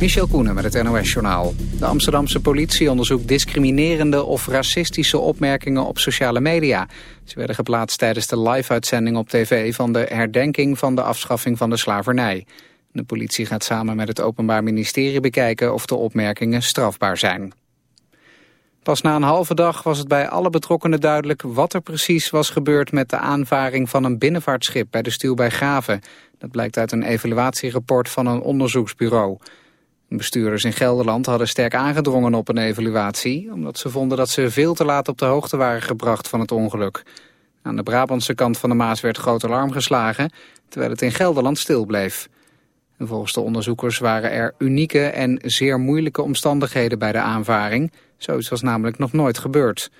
Michel Koenen met het NOS-journaal. De Amsterdamse politie onderzoekt discriminerende of racistische opmerkingen op sociale media. Ze werden geplaatst tijdens de live-uitzending op tv van de herdenking van de afschaffing van de slavernij. De politie gaat samen met het Openbaar Ministerie bekijken of de opmerkingen strafbaar zijn. Pas na een halve dag was het bij alle betrokkenen duidelijk wat er precies was gebeurd met de aanvaring van een binnenvaartschip bij de Stuw bij Graven. Dat blijkt uit een evaluatierapport van een onderzoeksbureau. Bestuurders in Gelderland hadden sterk aangedrongen op een evaluatie... omdat ze vonden dat ze veel te laat op de hoogte waren gebracht van het ongeluk. Aan de Brabantse kant van de Maas werd groot alarm geslagen... terwijl het in Gelderland stil bleef. volgens de onderzoekers waren er unieke en zeer moeilijke omstandigheden bij de aanvaring. Zoiets was namelijk nog nooit gebeurd.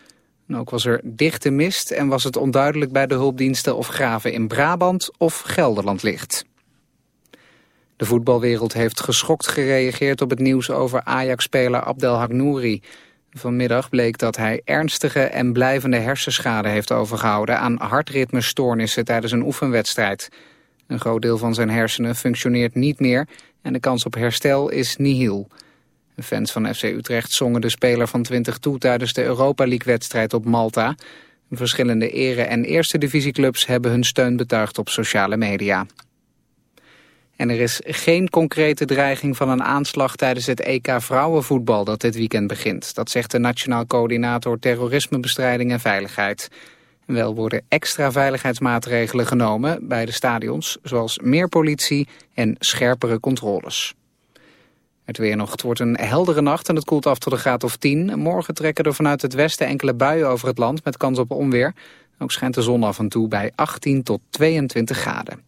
En ook was er dichte mist en was het onduidelijk bij de hulpdiensten... of graven in Brabant of Gelderland ligt. De voetbalwereld heeft geschokt gereageerd op het nieuws over Ajax-speler Abdel Hagnouri. Vanmiddag bleek dat hij ernstige en blijvende hersenschade heeft overgehouden aan hartritmestoornissen tijdens een oefenwedstrijd. Een groot deel van zijn hersenen functioneert niet meer en de kans op herstel is nihil. Fans van FC Utrecht zongen de speler van 20 toe tijdens de Europa League-wedstrijd op Malta. Verschillende ere- en eerste divisieclubs hebben hun steun betuigd op sociale media. En er is geen concrete dreiging van een aanslag tijdens het EK vrouwenvoetbal dat dit weekend begint. Dat zegt de Nationaal Coördinator Terrorismebestrijding en Veiligheid. Wel worden extra veiligheidsmaatregelen genomen bij de stadions, zoals meer politie en scherpere controles. Het weer nog. Het wordt een heldere nacht en het koelt af tot een graad of 10. Morgen trekken er vanuit het westen enkele buien over het land met kans op onweer. Ook schijnt de zon af en toe bij 18 tot 22 graden.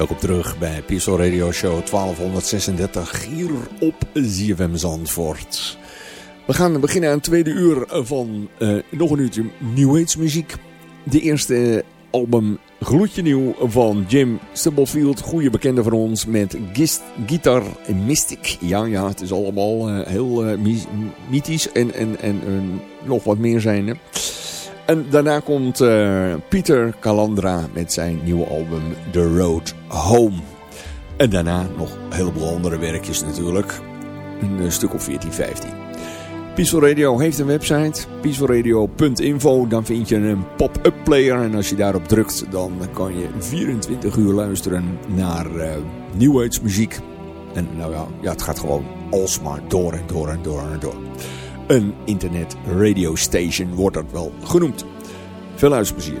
Welkom terug bij Peaceful Radio Show 1236 hier op ZFM Zandvoort. We gaan beginnen aan het tweede uur van uh, nog een uurtje New Age muziek. De eerste album gloedje nieuw van Jim Stubblefield, goede bekende van ons met Gist, Guitar Mystic. Ja, ja, het is allemaal uh, heel uh, mythisch en, en, en nog wat meer zijn. Hè? En daarna komt uh, Pieter Calandra met zijn nieuwe album The Road Home. En daarna nog een heleboel andere werkjes natuurlijk. Een stuk of 14, 15. Peaceful Radio heeft een website, peacefulradio.info. Dan vind je een pop-up player en als je daarop drukt, dan kan je 24 uur luisteren naar uh, New Age muziek. En nou ja, ja, het gaat gewoon alsmaar door en door en door en door. Een internet radio station wordt dat wel genoemd. Veel luisterplezier.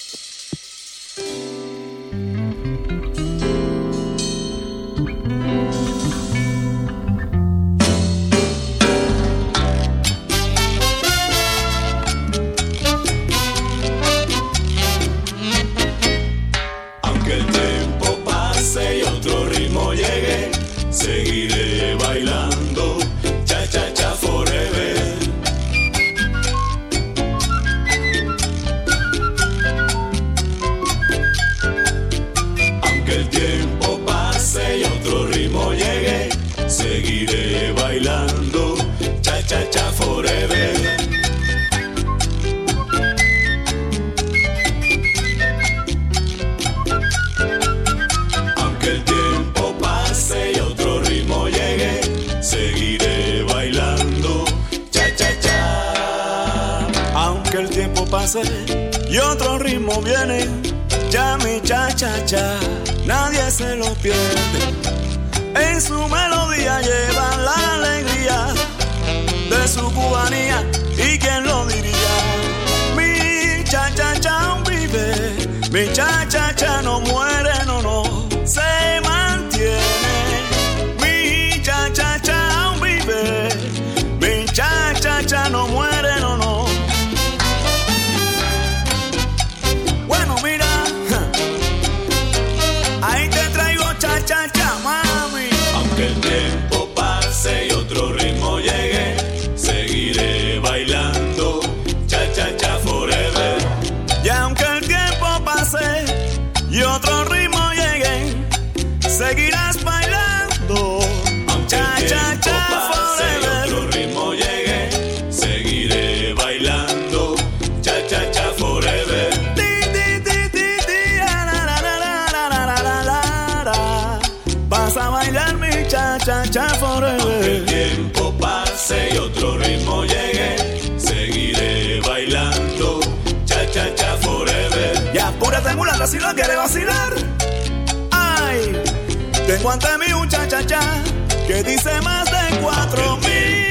Y otro ritmo viene, ya mi cha cha cha, nadie se lo pierde. En su melodía lleva la alegría de su cubanía y quién lo diría. Mi cha cha cha vive, mi cha mulata, si no quieres vacilar. Ay. Tengo ante mí un que dice más de cuatro mil.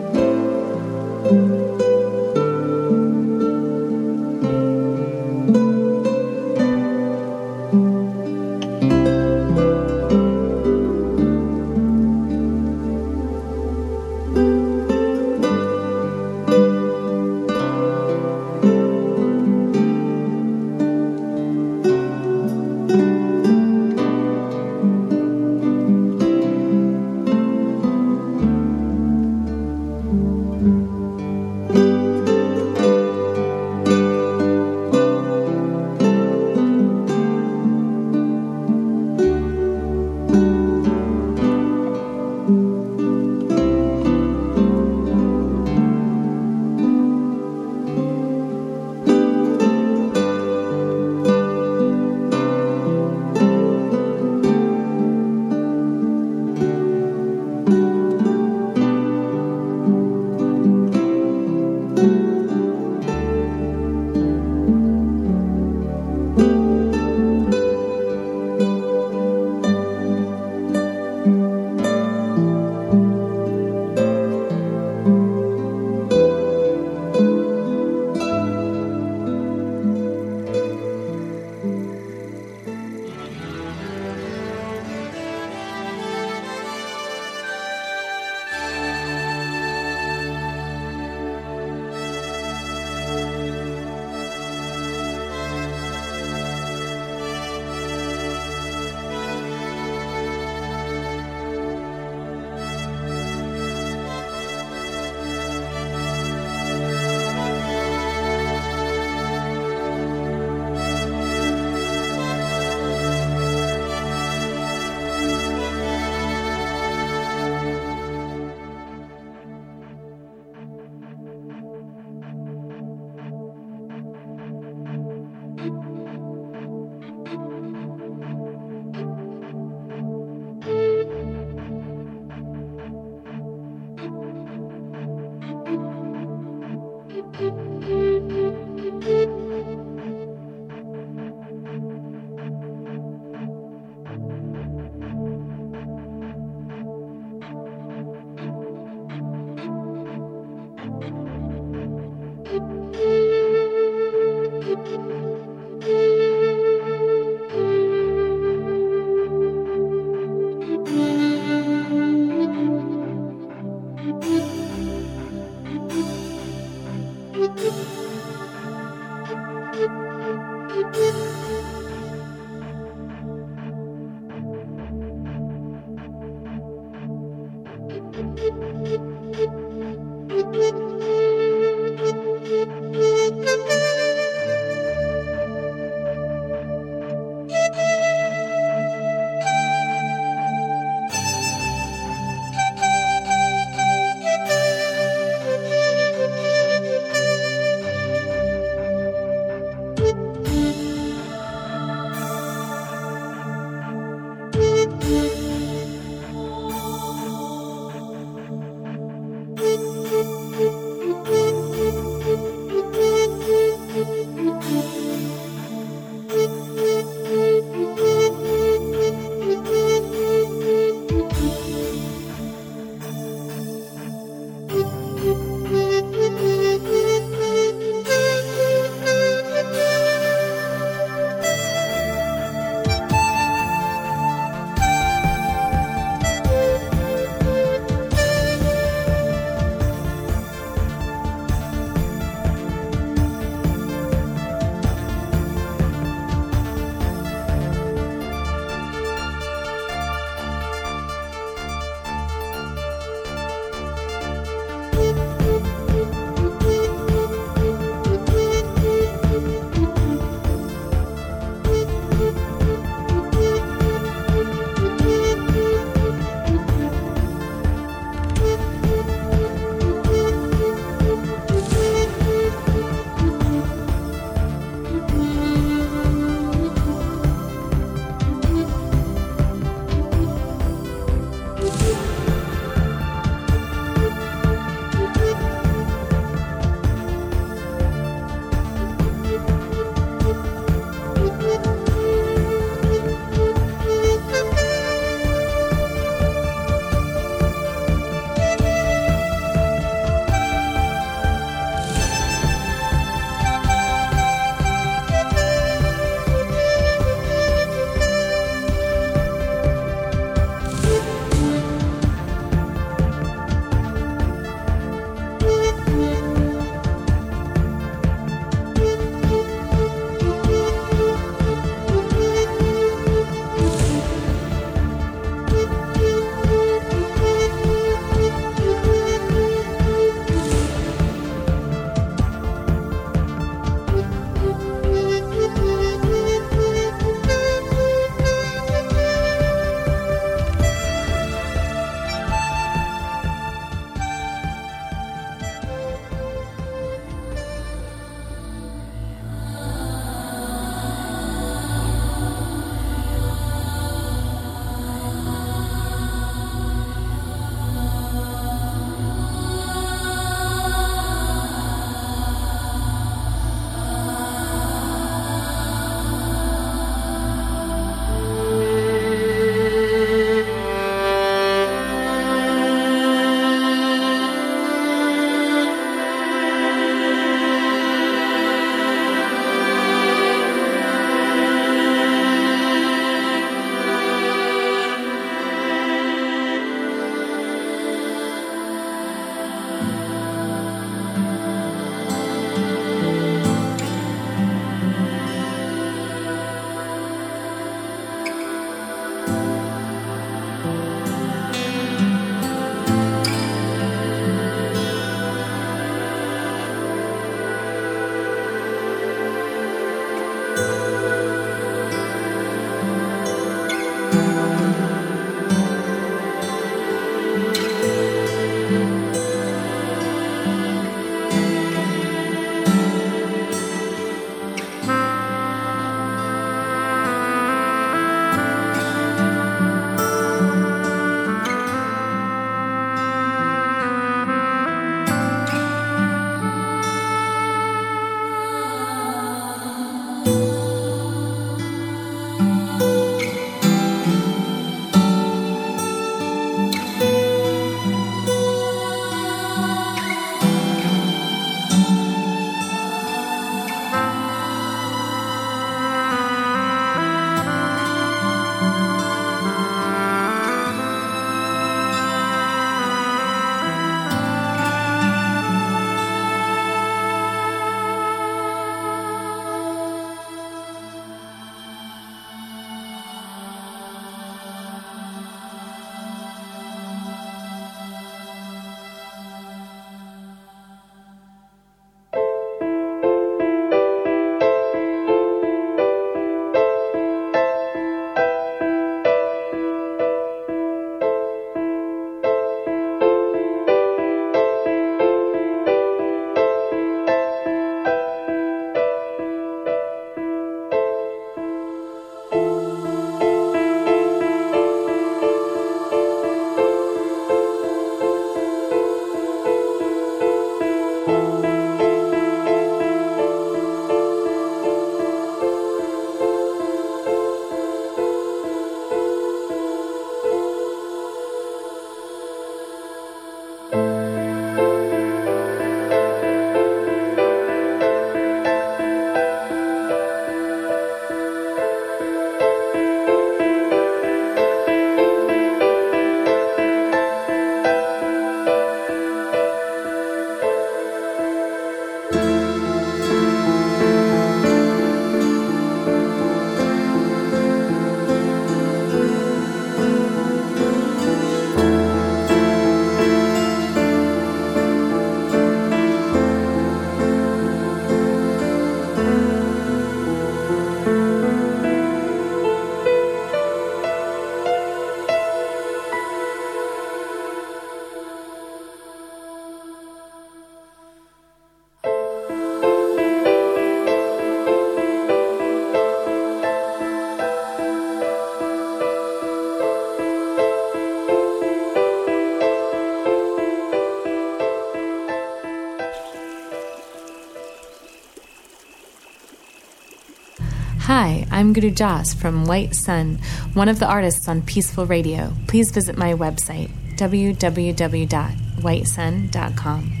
I'm Guru Jas from White Sun, one of the artists on Peaceful Radio. Please visit my website, www.whitesun.com.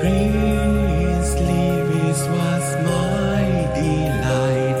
Greece, Levis was my delight.